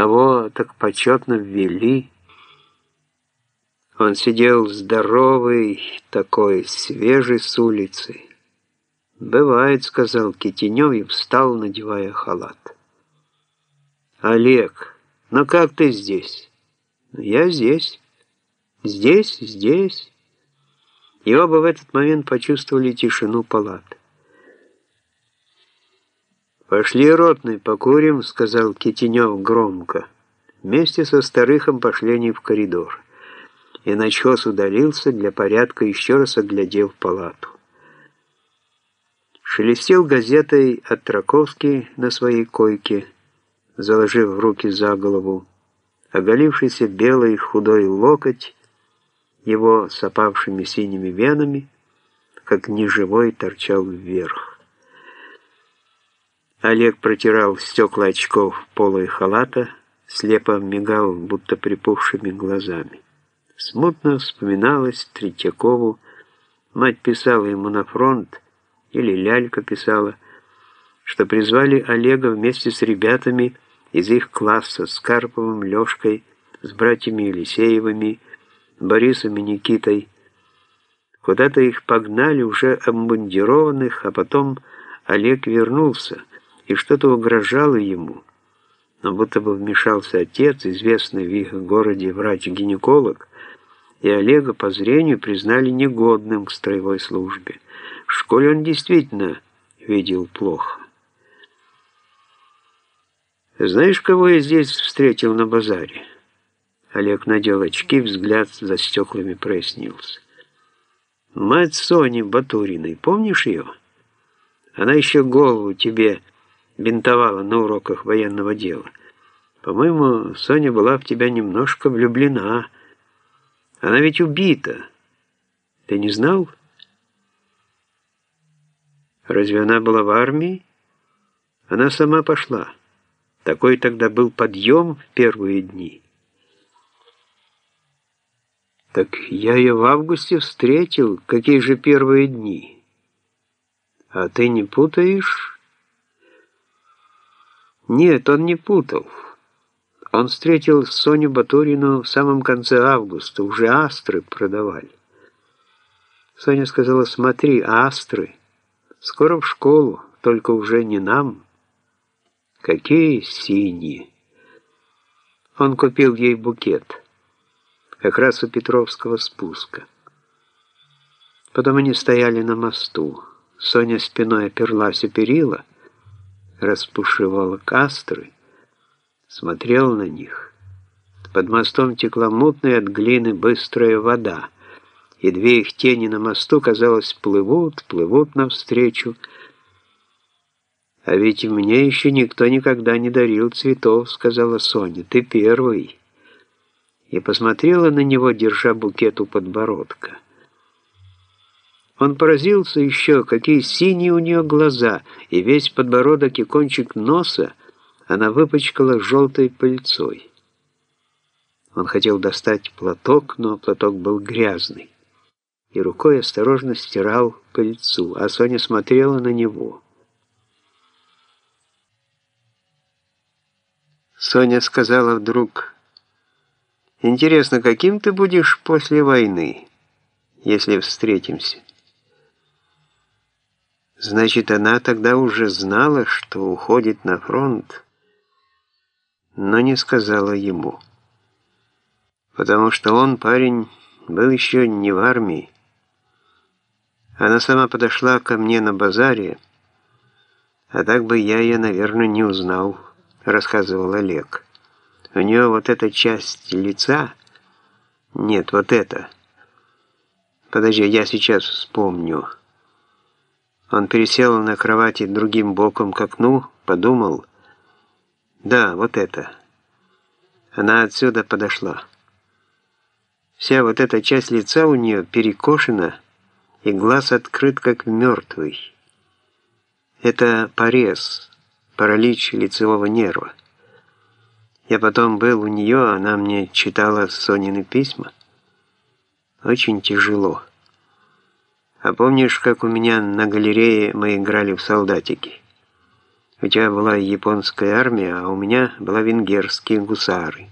Того так почетно ввели. Он сидел здоровый, такой, свежий с улицы. «Бывает», — сказал Китенев и встал, надевая халат. «Олег, ну как ты здесь?» «Я здесь». «Здесь? Здесь?» И оба в этот момент почувствовали тишину палаты. «Пошли, ротный, покурим», — сказал Китенев громко. Вместе со старыхом пошли они в коридор. И начхоз удалился, для порядка еще раз оглядев палату. Шелестел газетой от Траковский на своей койке, заложив руки за голову. Оголившийся белый худой локоть, его с синими венами, как неживой, торчал вверх. Олег протирал стекла очков пола и халата, слепо мигал, будто припухшими глазами. Смутно вспоминалось Третьякову, мать писала ему на фронт, или лялька писала, что призвали Олега вместе с ребятами из их класса, с Карповым, Лешкой, с братьями Елисеевыми, Борисом и Никитой. Куда-то их погнали уже обмундированных, а потом Олег вернулся — и что-то угрожало ему. Но будто бы вмешался отец, известный в их городе врач-гинеколог, и Олега по зрению признали негодным к строевой службе. В школе он действительно видел плохо. «Знаешь, кого я здесь встретил на базаре?» Олег надел очки, взгляд за стеклами прояснился. «Мать Сони Батуриной, помнишь ее? Она еще голову тебе бинтовала на уроках военного дела. По-моему, Соня была в тебя немножко влюблена. Она ведь убита. Ты не знал? Разве она была в армии? Она сама пошла. Такой тогда был подъем в первые дни. Так я ее в августе встретил. Какие же первые дни? А ты не путаешь... Нет, он не путал. Он встретил Соню Батурину в самом конце августа, уже астры продавали. Соня сказала, смотри, астры, скоро в школу, только уже не нам. Какие синие. Он купил ей букет, как раз у Петровского спуска. Потом они стояли на мосту. Соня спиной оперлась у перила, распушивал кастры, смотрел на них. Под мостом текла мутная от глины быстрая вода, и две их тени на мосту, казалось, плывут, плывут навстречу. «А ведь мне еще никто никогда не дарил цветов», — сказала Соня. «Ты первый». И посмотрела на него, держа букет у подбородка. Он поразился еще, какие синие у нее глаза, и весь подбородок и кончик носа она выпачкала желтой пыльцой. Он хотел достать платок, но платок был грязный, и рукой осторожно стирал пыльцу, а Соня смотрела на него. Соня сказала вдруг, «Интересно, каким ты будешь после войны, если встретимся?» Значит, она тогда уже знала, что уходит на фронт, но не сказала ему. Потому что он, парень, был еще не в армии. Она сама подошла ко мне на базаре, а так бы я ее, наверное, не узнал, рассказывал Олег. У нее вот эта часть лица... Нет, вот это. Подожди, я сейчас вспомню. Он пересел на кровати другим боком к окну, подумал. Да, вот это. Она отсюда подошла. Вся вот эта часть лица у нее перекошена, и глаз открыт, как мертвый. Это порез, паралич лицевого нерва. Я потом был у нее, она мне читала Сонины письма. Очень тяжело. А помнишь, как у меня на галерее мы играли в солдатики? У тебя была японская армия, а у меня была венгерские гусары.